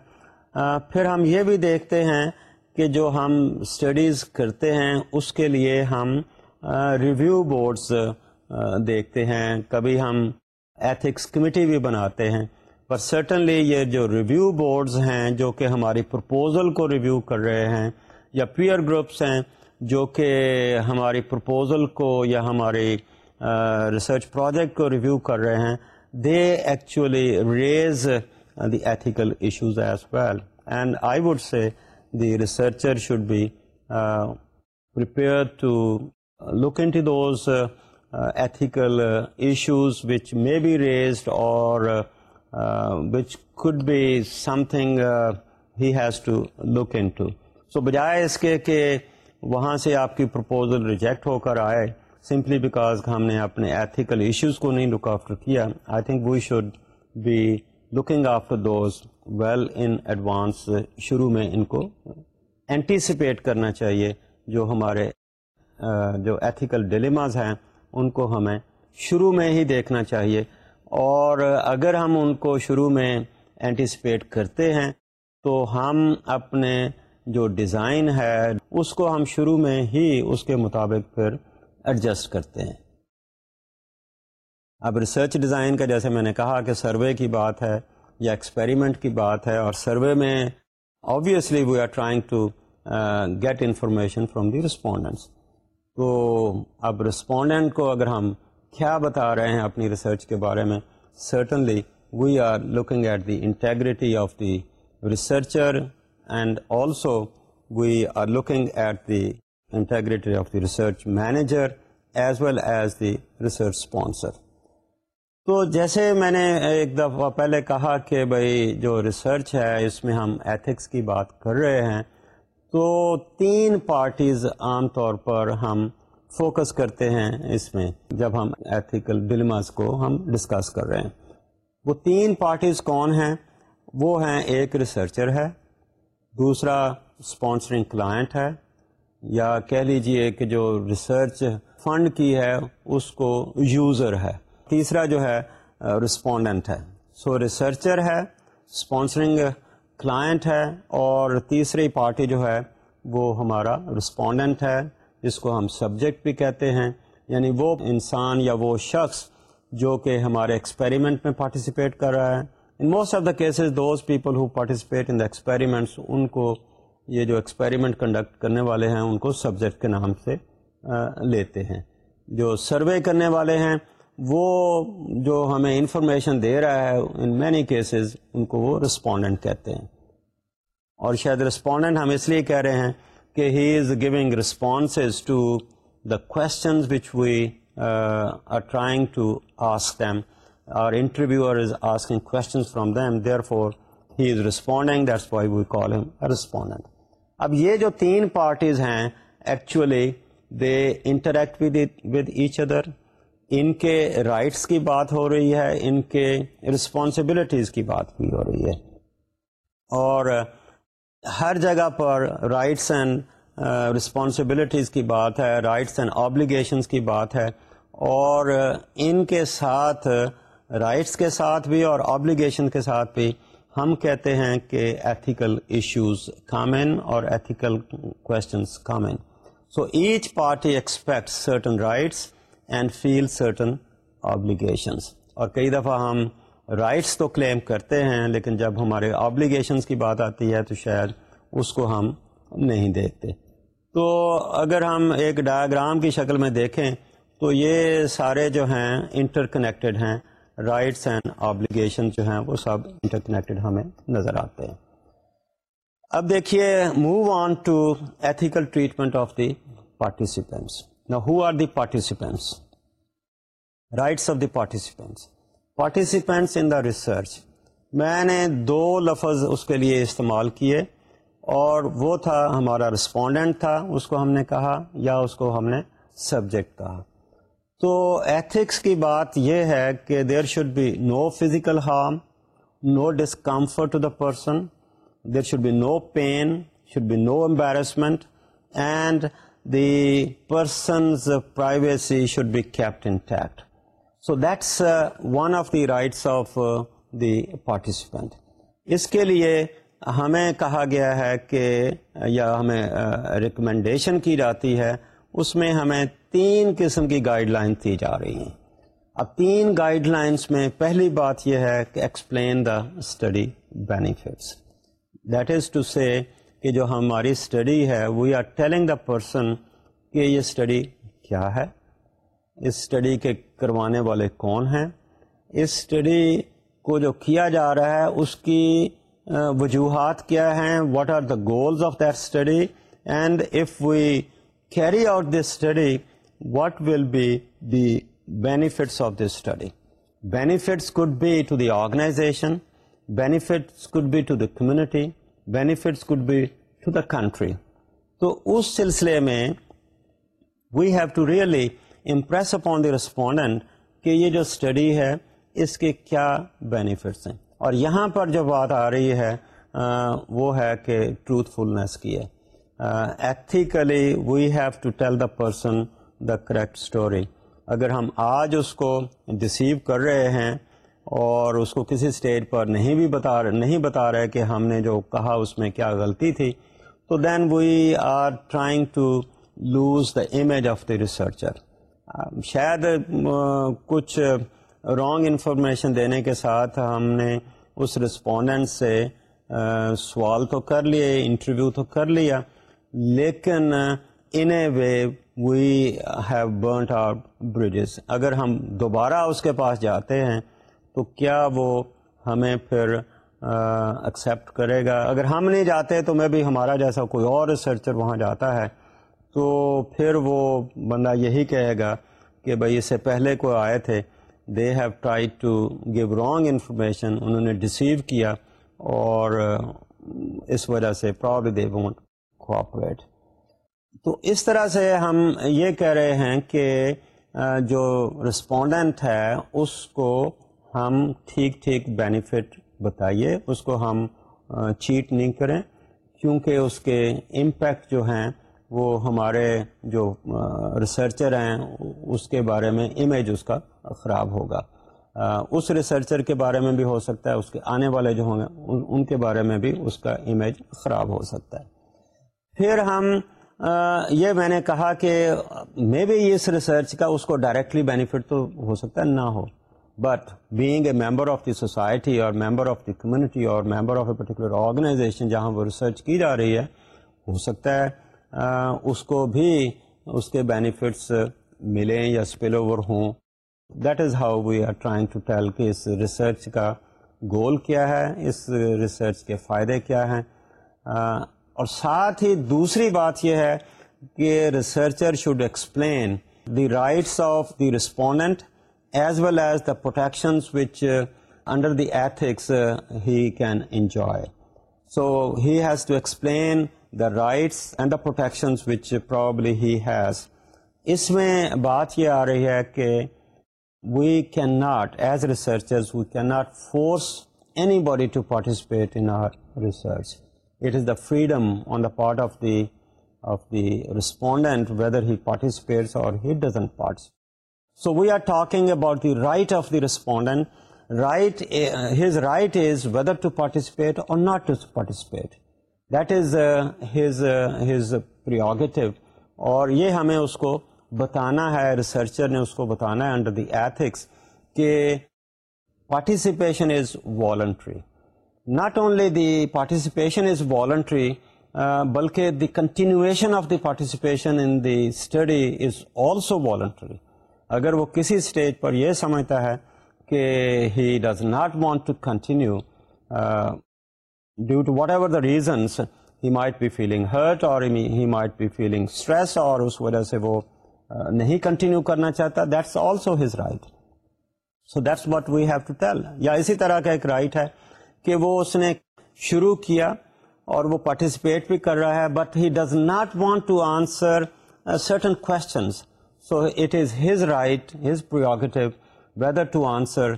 uh, پھر ہم یہ بھی دیکھتے ہیں کہ جو ہم اسٹڈیز کرتے ہیں اس کے لیے ہم ریویو بورڈس دیکھتے ہیں کبھی ہم ایتھکس کمیٹی بھی بناتے ہیں پر سرٹنلی یہ جو ریویو بورڈز ہیں جو کہ ہماری پرپوزل کو ریویو کر رہے ہیں یا پیئر گروپس ہیں جو کہ ہماری پرپوزل کو یا ہماری ریسرچ پروجیکٹ کو ریویو کر رہے ہیں they actually raise the ethical issues as well and I would say the research be praise ethical issues which may be raised or which could be something has to look in so بجائے اس کے کہ وہاں سے آپ کی proposal reject ہو کر آئے سمپلی بیکاز ہم نے اپنے ایتھیکل ایشوز کو نہیں لک آفٹر کیا I think we should be looking after those well in advance شروع میں ان کو اینٹیسپیٹ کرنا چاہیے جو ہمارے جو ایتھیکل ڈیلیماز ہیں ان کو ہمیں شروع میں ہی دیکھنا چاہیے اور اگر ہم ان کو شروع میں اینٹیسپیٹ کرتے ہیں تو ہم اپنے جو ڈیزائن ہے اس کو ہم شروع میں ہی اس کے مطابق پھر ایڈجسٹ کرتے ہیں اب ریسرچ ڈیزائن کا جیسے میں نے کہا کہ سروے کی بات ہے یا ایکسپیریمنٹ کی بات ہے اور سروے میں obviously we are trying to get information from the respondents تو اب رسپونڈنٹ کو اگر ہم کیا بتا رہے ہیں اپنی ریسرچ کے بارے میں certainly we are looking at the integrity of the researcher and also we are looking at the integrity of the research manager as well as the research sponsor تو جیسے میں نے ایک دفعہ پہلے کہا کہ بھائی جو ریسرچ ہے اس میں ہم ایتھکس کی بات کر رہے ہیں تو تین پارٹیز عام طور پر ہم فوکس کرتے ہیں اس میں جب ہم ایتھیکل ڈلماز کو ہم ڈسکس کر رہے ہیں وہ تین پارٹیز کون ہیں وہ ہیں ایک ریسرچر ہے دوسرا اسپانسرنگ کلائنٹ ہے یا کہہ لیجئے کہ جو ریسرچ فنڈ کی ہے اس کو یوزر ہے تیسرا جو ہے رسپونڈنٹ ہے سو ریسرچر ہے اسپانسرنگ کلائنٹ ہے اور تیسری پارٹی جو ہے وہ ہمارا رسپونڈنٹ ہے جس کو ہم سبجیکٹ بھی کہتے ہیں یعنی وہ انسان یا وہ شخص جو کہ ہمارے ایکسپیریمنٹ میں پارٹیسپیٹ کر رہا ہے in most of the cases those people who participate in the experiments ان کو یہ جو ایکسپیریمنٹ کنڈکٹ کرنے والے ہیں ان کو سبجیکٹ کے نام سے لیتے ہیں جو سروے کرنے والے ہیں وہ جو ہمیں انفارمیشن دے رہا ہے ان مینی کیسز ان کو وہ رسپونڈنٹ کہتے ہیں اور شاید رسپونڈنٹ ہم اس لیے کہہ رہے ہیں کہ he is giving responses to the questions which we are trying to ask them or is asking questions from them therefore he is responding that's why we call him respondent اب یہ جو تین پارٹیز ہیں actually they interact with each other ان کے rights کی بات ہو رہی ہے ان کے رسپانسبلٹیز کی بات بھی ہو رہی ہے اور ہر جگہ پر رائٹس اینڈ رسپانسبلٹیز کی بات ہے رائٹس اینڈ آبلیگیشنس کی بات ہے اور ان کے ساتھ رائٹس کے ساتھ بھی اور آبلیگیشن کے ساتھ بھی ہم کہتے ہیں کہ ایتھیکل ایشوز کامن اور ethical questions common so each party expect certain rights and feel certain obligations اور کئی دفعہ ہم رائٹس تو کلیم کرتے ہیں لیکن جب ہمارے آبلیگیشنس کی بات آتی ہے تو شاید اس کو ہم نہیں دیکھتے تو اگر ہم ایک ڈایاگرام کی شکل میں دیکھیں تو یہ سارے جو ہیں انٹر کنیکٹیڈ ہیں رائٹس اینڈ آبلیگیشن جو ہیں وہ سب انٹر کنیکٹڈ ہمیں نظر آتے ہیں اب دیکھیے move on to ethical treatment of the participants پارٹیسپ rights of the participants participants in the research میں نے دو لفظ اس کے لیے استعمال کیے اور وہ تھا ہمارا رسپونڈنٹ تھا اس کو ہم نے کہا یا اس کو ہم نے سبجیکٹ کہا تو ایتھکس کی بات یہ ہے کہ there should be no physical harm no discomfort to the person there should be no pain should be no embarrassment and the privacy privacy should be kept So that's so that's one of the rights of the participant اس کے لیے ہمیں کہا گیا ہے کہ یا ہمیں recommendation کی جاتی ہے اس میں ہمیں تین قسم کی گائیڈ لائن دی جا رہی ہیں اب تین گائیڈ لائنس میں پہلی بات یہ ہے کہ explain the study benefits that is to say کہ جو ہماری اسٹڈی ہے we are telling the person کہ یہ اسٹڈی کیا ہے اس اسٹڈی کے کروانے والے کون ہیں اس اسٹڈی کو جو کیا جا رہا ہے اس کی وجوہات کیا ہیں what are the goals of that study and if we carry out this study what will be the benefits of this study benefits could be to the organization benefits could be to the community benefits could be to the country تو اس سلسلے میں we have to really impress upon the respondent کہ یہ جو study ہے اس کے کیا بینیفٹس ہیں اور یہاں پر جو بات آ رہی ہے آ, وہ ہے کہ ٹروتھ فلنس کی ہے ethically we have to tell the person the correct story اگر ہم آج اس کو ڈسیو کر رہے ہیں اور اس کو کسی اسٹیج پر نہیں بھی بتا رہے نہیں بتا رہے کہ ہم نے جو کہا اس میں کیا غلطی تھی تو then we are trying to lose the image of the researcher شاید کچھ رانگ انفارمیشن دینے کے ساتھ ہم نے اس رسپونڈنٹ سے سوال تو کر لیے انٹرویو تو کر لیا لیکن in a way we have burnt our bridges اگر ہم دوبارہ اس کے پاس جاتے ہیں تو کیا وہ ہمیں پھر ایکسیپٹ کرے گا اگر ہم نہیں جاتے تو میں بھی ہمارا جیسا کوئی اور ریسرچر وہاں جاتا ہے تو پھر وہ بندہ یہی کہے گا کہ بھائی اس سے پہلے کوئی آئے تھے they have try to give wrong information انہوں نے ڈسیو کیا اور اس وجہ سے پراؤڈ دے وونٹ کوآپریٹ تو اس طرح سے ہم یہ کہہ رہے ہیں کہ جو رسپونڈنٹ ہے اس کو ہم ٹھیک ٹھیک بینیفٹ بتائیے اس کو ہم چیٹ نہیں کریں کیونکہ اس کے امپیکٹ جو ہیں وہ ہمارے جو ریسرچر ہیں اس کے بارے میں امیج اس کا خراب ہوگا اس ریسرچر کے بارے میں بھی ہو سکتا ہے اس کے آنے والے جو ہوں گے ان کے بارے میں بھی اس کا امیج خراب ہو سکتا ہے پھر ہم یہ میں نے کہا کہ مے بھی اس ریسرچ کا اس کو ڈائریکٹلی بینیفٹ تو ہو سکتا ہے نہ ہو but being a member of the society or member of the community or member of a particular organization جہاں وہ ریسرچ کی جا رہی ہے ہو سکتا ہے اس کو بھی اس کے بینیفٹس ملیں یا اسپل اوور ہوں that is how we are trying to tell کہ اس ریسرچ کا گول کیا ہے اس ریسرچ کے فائدے کیا ہیں اور ساتھ ہی دوسری بات یہ ہے کہ researcher should explain the rights of the respondent as well as the protection the ethics he can enjoy so has to explain the rights and the protection has اس میں بات یہ آ رہی ہے کہ we can not as research we can not force anybody to participate in research it is the freedom on the part of the of the respondent whether he participates so we are talking about of the respondent is whether to participate or not to participate that is his prerogative اور یہ ہمیں اس کو بتانا ہے researcher نے اس کو بتانا ہے انڈر دی ایتھکس کہ participation is voluntary not only the participation is voluntary بلکہ the continuation of the participation in the study is also voluntary اگر وہ کسی اسٹیج پر یہ سمجھتا ہے کہ he does not want to continue due to whatever the reasons he might be feeling hurt or he might be feeling stress اور اس وجہ سے وہ نہیں کنٹینیو کرنا چاہتا that's also his right so that's what we have to tell یا اسی طرح کا ایک رائٹ ہے کہ وہ اس نے شروع کیا اور وہ پارٹیسپیٹ بھی کر رہا ہے but he does not want to answer certain questions so it is his right his prerogative whether to answer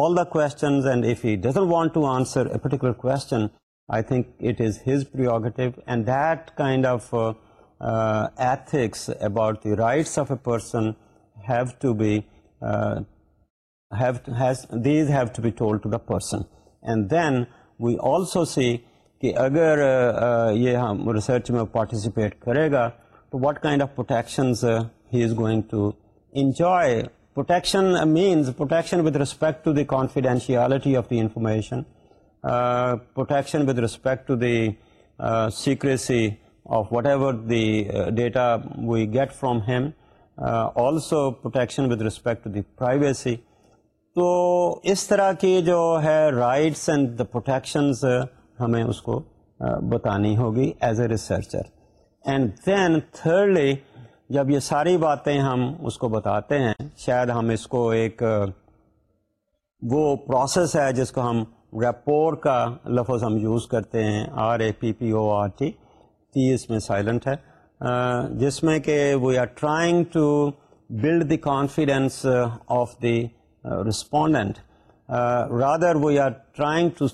all the questions and he hate want to answer a particular I think it is his prerogative and that kind of ethics about the rights these have to be told پر اگر یہ ہم research میں participate کرے گا تو what kind of protections he is going to enjoy protection means protection with respect to the confidentiality of the information protection with respect to the secrecy of whatever the data we get from him also protection with respect to the privacy تو اس طرح کی جو ہے rights and the protections ہمیں اس کو uh, بتانی ہوگی as a researcher and then thirdly جب یہ ساری باتیں ہم اس کو بتاتے ہیں شاید ہم اس کو ایک وہ پروسیس ہے جس کو ہم ریپور کا لفظ ہم یوز کرتے ہیں R A P P O R T اس میں سائلنٹ ہے جس میں کہ we are trying to build the confidence of the respondent rather we are trying to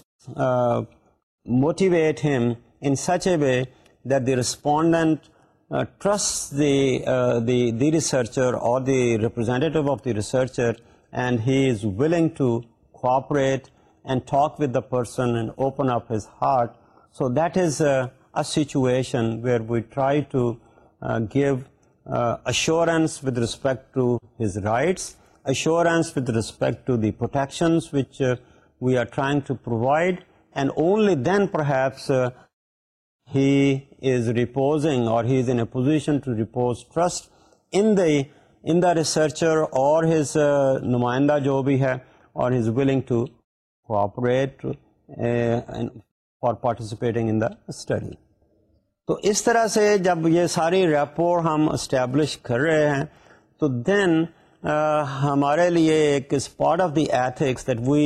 motivate him in such a way that the respondent Uh, trusts uh, the researcher or the representative of the researcher, and he is willing to cooperate and talk with the person and open up his heart. So that is uh, a situation where we try to give assurance with respect to his rights, assurance with respect to the protections which we are trying to provide, and only then perhaps he he is an a پوزیشنچر اور نمائندہ جو بھی ہے اور participating تو اس طرح سے جب یہ ساری ریپور ہم اسٹیبلش کر رہے ہیں تو دین uh, ہمارے لیے ایک is part of the ethics that we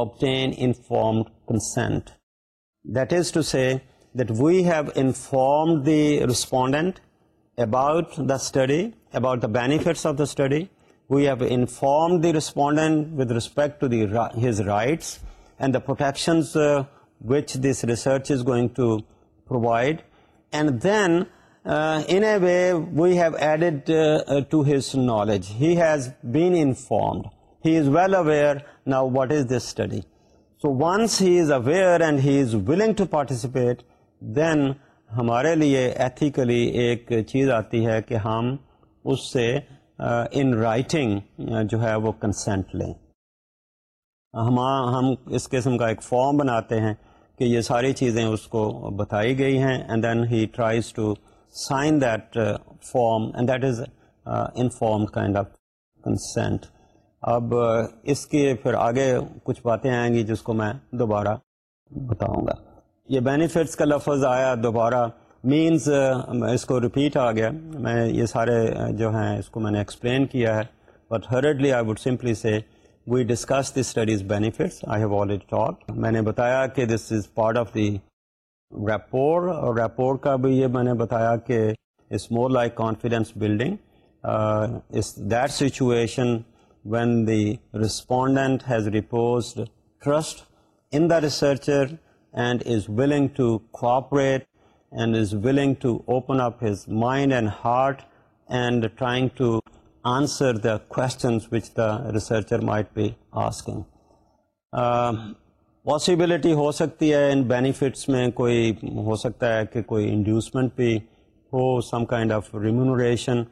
obtain informed consent that is to say that we have informed the respondent about the study, about the benefits of the study. We have informed the respondent with respect to his rights and the protections uh, which this research is going to provide. And then, uh, in a way, we have added uh, to his knowledge. He has been informed. He is well aware now what is this study. So once he is aware and he is willing to participate, then ہمارے لیے ethically ایک چیز آتی ہے کہ ہم اس سے in writing جو ہے وہ کنسینٹ لیں ہم ہم اس قسم کا ایک فارم بناتے ہیں کہ یہ ساری چیزیں اس کو بتائی گئی ہیں and then he tries to sign that form and that is inform kind of consent اب اس کے پھر آگے کچھ باتیں آئیں گی جس کو میں دوبارہ بتاؤں گا یہ بینیفٹس کا لفظ آیا دوبارہ مینز اس کو رپیٹ آ گیا میں یہ سارے جو ہیں اس کو میں نے ایکسپلین کیا ہے but hardly I would simply say we discuss the studies benefits I have all talk میں نے بتایا کہ this is part of the rapport اور ریپور کا بھی یہ میں نے بتایا کہ اس more like confidence building that situation when the respondent has reposed trust in the researcher and is willing to cooperate and is willing to open up his mind and heart and trying to answer the which the researcher might be asking possibility ہو سکتی ہے ان benefits میں کوئی ہو سکتا ہے کہ کوئی inducement بھی ہو some kind of remuneration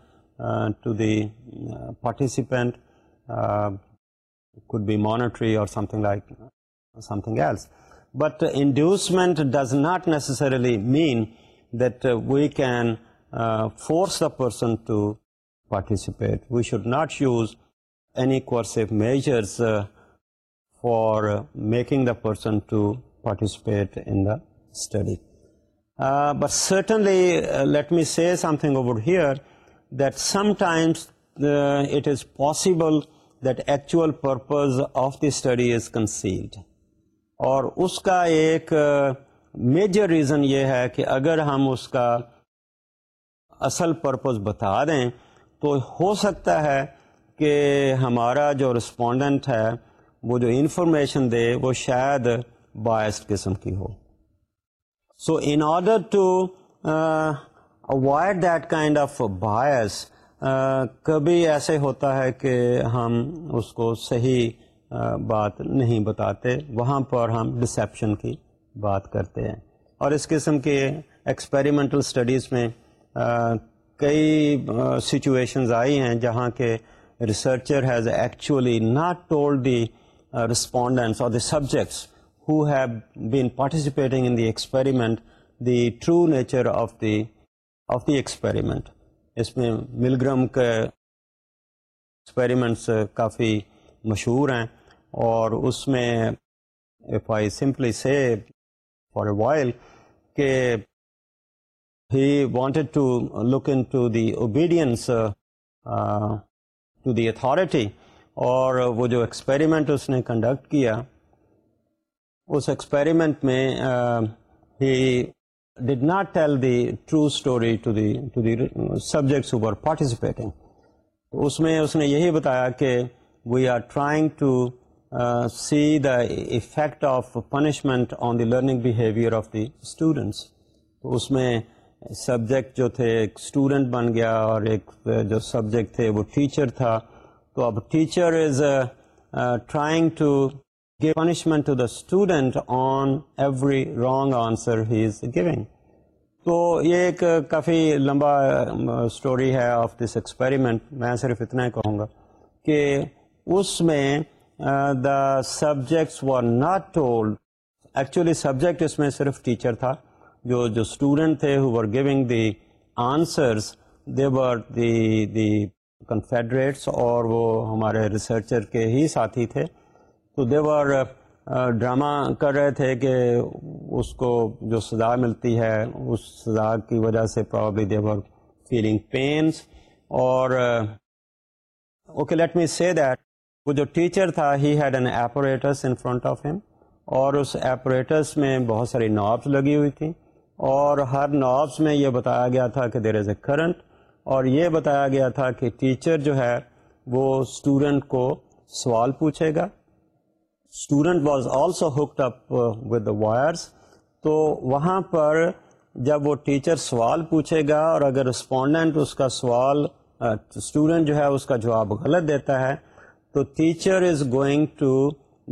to the participant be monetary اور But inducement does not necessarily mean that uh, we can uh, force the person to participate. We should not use any coercive measures uh, for making the person to participate in the study. But certainly, let me say something over here, that sometimes it is possible that actual purpose of the study is concealed. اور اس کا ایک major reason یہ ہے کہ اگر ہم اس کا اصل پرپز بتا دیں تو ہو سکتا ہے کہ ہمارا جو رسپونڈنٹ ہے وہ جو انفارمیشن دے وہ شاید باعث قسم کی ہو so in order to avoid that kind of باعث کبھی ایسے ہوتا ہے کہ ہم اس کو صحیح بات نہیں بتاتے وہاں پر ہم ڈسیپشن کی بات کرتے ہیں اور اس قسم کے ایکسپیریمنٹل اسٹڈیز میں کئی سچویشنز آئی ہیں جہاں کے researcher has actually not told the respondents اور the subjects who have been participating in the experiment the true nature of the of the experiment اس میں ملگرم کے ایکسپیریمنٹس کافی مشہور ہیں اور اس میں if I simply say for while کہ he wanted look in obedience to the authority اور وہ جو ایکسپیریمنٹ اس نے کنڈکٹ کیا اس ایکسپیریمنٹ میں he did not tell the true story to to the subjects participating اس میں اس نے یہی بتایا کہ we are trying to see the effect of punishment on the learning behaviour of the students اس میں سبجیکٹ جو تھے ایک اسٹوڈنٹ بن گیا اور ایک جو سبجیکٹ تھے وہ ٹیچر تھا تو اب teacher is trying to give punishment to the student on every wrong answer he is giving تو یہ ایک کافی لمبا اسٹوری ہے آف دس ایکسپیریمنٹ میں صرف اتنا ہی کہوں گا کہ اس میں the subjects were not told actually subject اس میں صرف ٹیچر تھا جو جو اسٹوڈنٹ تھے who giving the answers were the the confederates اور وہ ہمارے ریسرچر کے ہی ساتھی تھے تو ور ڈرامہ uh, uh, کر رہے تھے کہ اس کو جو سزا ملتی ہے اس سزا کی وجہ سے پرابلی ور فیلنگ پینس اور okay let me see that وہ جو ٹیچر تھا he had an apparatus in front of him اور اس ایپوریٹرس میں بہت ساری نابس لگی ہوئی تھیں اور ہر نابس میں یہ بتایا گیا تھا کہ دیر از اے کرنٹ اور یہ بتایا گیا تھا کہ ٹیچر جو ہے وہ اسٹوڈنٹ کو سوال پوچھے گا student was also hooked up with the wires تو وہاں پر جب وہ ٹیچر سوال پوچھے گا اور اگر رسپونڈنٹ اس کا سوال اسٹوڈنٹ uh, جو ہے اس کا جواب غلط دیتا ہے تو teacher is going to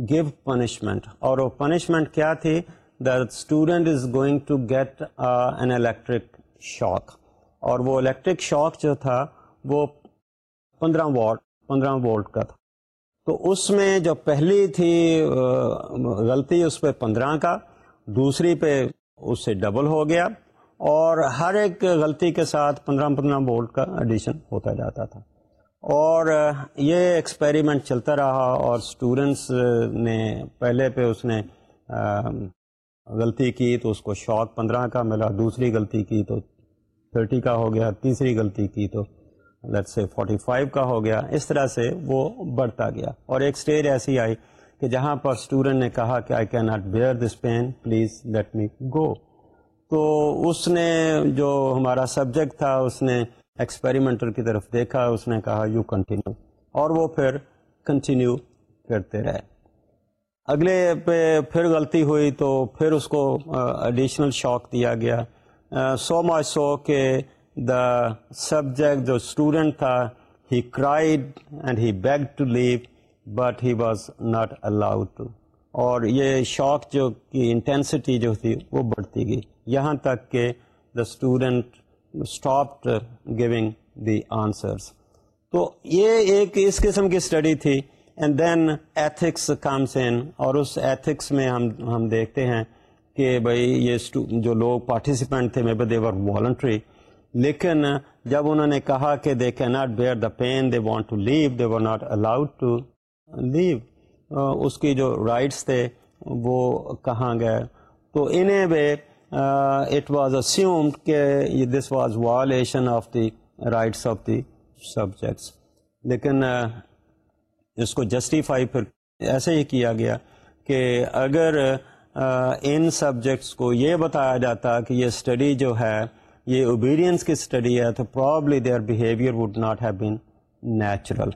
give punishment اور وہ پنشمنٹ کیا تھی the student is going to get an electric shock اور وہ الیکٹرک شاک جو تھا وہ پندرہ پندرہ وولٹ کا تھا تو اس میں جو پہلی تھی uh, غلطی اس پہ پندرہ کا دوسری پہ اس سے ڈبل ہو گیا اور ہر ایک غلطی کے ساتھ پندرہ پندرہ وولٹ کا ایڈیشن ہوتا جاتا تھا اور یہ ایکسپیریمنٹ چلتا رہا اور اسٹوڈنٹس نے پہلے پہ اس نے غلطی کی تو اس کو شوق پندرہ کا ملا دوسری غلطی کی تو تھرٹی کا ہو گیا تیسری غلطی کی تو لیٹ سے فورٹی فائیو کا ہو گیا اس طرح سے وہ بڑھتا گیا اور ایک اسٹیج ایسی آئی کہ جہاں پر اسٹوڈنٹ نے کہا کہ I can not bear this pain please let me go تو اس نے جو ہمارا سبجیکٹ تھا اس نے ایکسپیریمنٹل کی طرف دیکھا اس نے کہا یو کنٹینیو اور وہ پھر کنٹینیو کرتے رہے اگلے پہ پھر غلطی ہوئی تو پھر اس کو ایڈیشنل شوق دیا گیا سو مچ سو کہ دا سبجیکٹ جو اسٹوڈنٹ تھا he cried and he beg to leave but he was not allowed to اور یہ شوق جو کی انٹینسٹی جو تھی وہ بڑھتی گئی یہاں تک کہ the student stop going the answers تو یہ ایک اس قسم کی اسٹڈی تھی اینڈ دین ایتھکس ان اور اس ایتھکس میں ہم ہم دیکھتے ہیں کہ بھائی یہ جو لوگ پارٹیسپینٹ تھے میبر دیور والنٹری لیکن جب انہوں نے کہا کہ دے کی not bear the pain they want to leave they were not allowed to leave اس کی جو رائٹس تھے وہ کہاں گئے تو انہیں بھی اٹ واز اسیومڈ کہ this was violation of the rights of the subjects لیکن uh, اس کو جسٹیفائی پھر ایسے ہی کیا گیا کہ اگر uh, ان سبجیکٹس کو یہ بتایا جاتا کہ یہ اسٹڈی جو ہے یہ اوبیڈینس کی اسٹڈی ہے تو probably their behaviour would not have been natural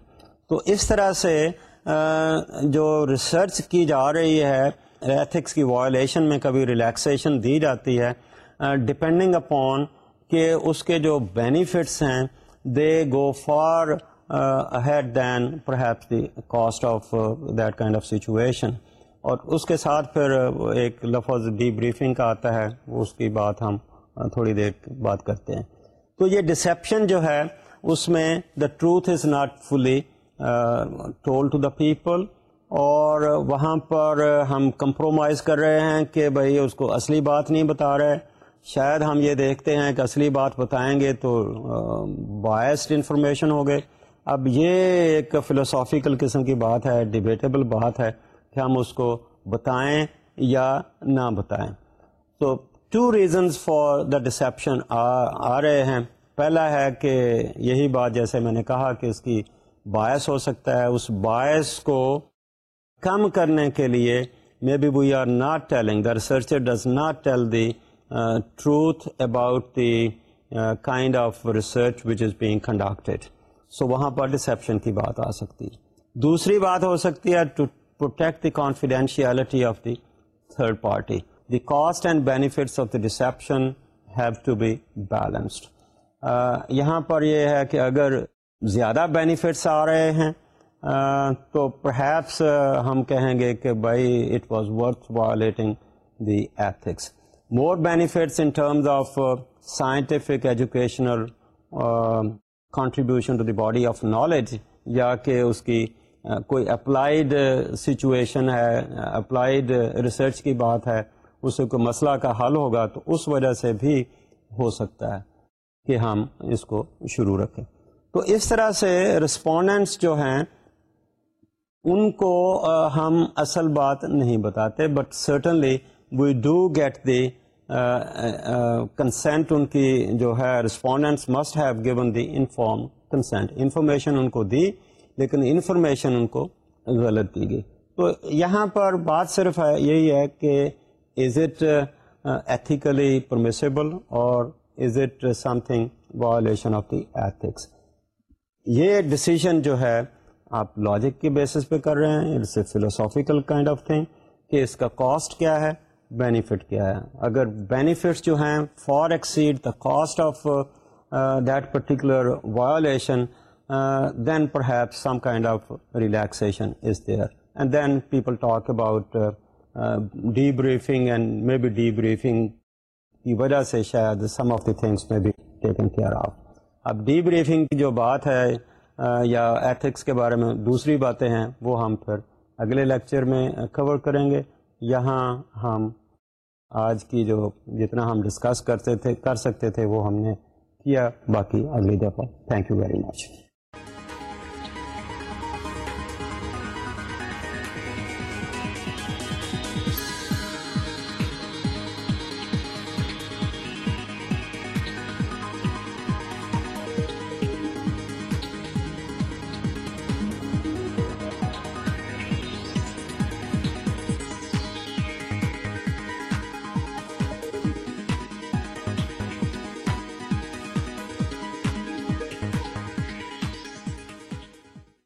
تو اس طرح سے uh, جو ریسرچ کی جا رہی ہے ایتھکس کی وائلیشن میں کبھی ریلیکسیشن دی جاتی ہے ڈپینڈنگ uh, اپون کہ اس کے جو بینیفٹس ہیں they go far head then per hit the cost of that kind of situation اور اس کے ساتھ پھر uh, ایک لفظ ڈی بریفنگ کا آتا ہے اس کی بات ہم uh, تھوڑی دیر بات کرتے ہیں تو یہ ڈسیپشن جو ہے اس میں the truth is not fully told to the people اور وہاں پر ہم کمپرومائز کر رہے ہیں کہ بھائی اس کو اصلی بات نہیں بتا رہے شاید ہم یہ دیکھتے ہیں کہ اصلی بات بتائیں گے تو بایسڈ انفارمیشن ہو گئے اب یہ ایک فلوسافیکل قسم کی بات ہے ڈبیٹیبل بات ہے کہ ہم اس کو بتائیں یا نہ بتائیں تو two reasons for the deception آ رہے ہیں پہلا ہے کہ یہی بات جیسے میں نے کہا کہ اس کی باعث ہو سکتا ہے اس باعث کو کم کرنے کے لیے maybe we are not telling the researcher does not tell the truth about the kind of research which is being conducted so وہاں پر ڈسیپشن کی بات آ سکتی ہے دوسری بات ہو سکتی ہے to protect the confidentiality of the third party the cost and benefits of the deception have to be balanced یہاں پر یہ ہے کہ اگر زیادہ بینیفٹس آ رہے ہیں تو پرہیپس ہم کہیں گے کہ بھائی it was worth violating the ethics more benefits in terms of scientific educational contribution to the body of knowledge یا کہ اس کی کوئی اپلائیڈ سچویشن ہے اپلائیڈ ریسرچ کی بات ہے اسے کوئی مسئلہ کا حل ہوگا تو اس وجہ سے بھی ہو سکتا ہے کہ ہم اس کو شروع رکھیں تو اس طرح سے رسپونڈنٹس جو ہیں ان کو ہم اصل بات نہیں بتاتے but certainly we do get the consent ان کی جو ہے respondents must have given the inform consent information ان کو دی لیکن انفارمیشن ان کو غلط دی گئی تو یہاں پر بات صرف ہے یہی ہے کہ از اٹ ایتھیکلی پرمیسیبل اور is it something violation of the ethics یہ ڈسیزن جو ہے آپ لاجک کے بیسس پہ کر رہے ہیں فلوسافیکل کائنڈ آف تھنگ کہ اس کا کاسٹ کیا ہے بینیفٹ کیا ہے اگر بینیفٹس جو ہیں far exceed the cost of that particular violation then perhaps some kind of relaxation is there and then people talk about debriefing and maybe debriefing کی وجہ سے شاید سم آف دی تھنگس میں ٹیکن کیئر آف اب debriefing کی جو بات ہے یا ایتھکس کے بارے میں دوسری باتیں ہیں وہ ہم پھر اگلے لیکچر میں کور کریں گے یہاں ہم آج کی جو جتنا ہم ڈسکس کرتے تھے کر سکتے تھے وہ ہم نے کیا باقی اگلی دفعہ تھینک یو ویری مچ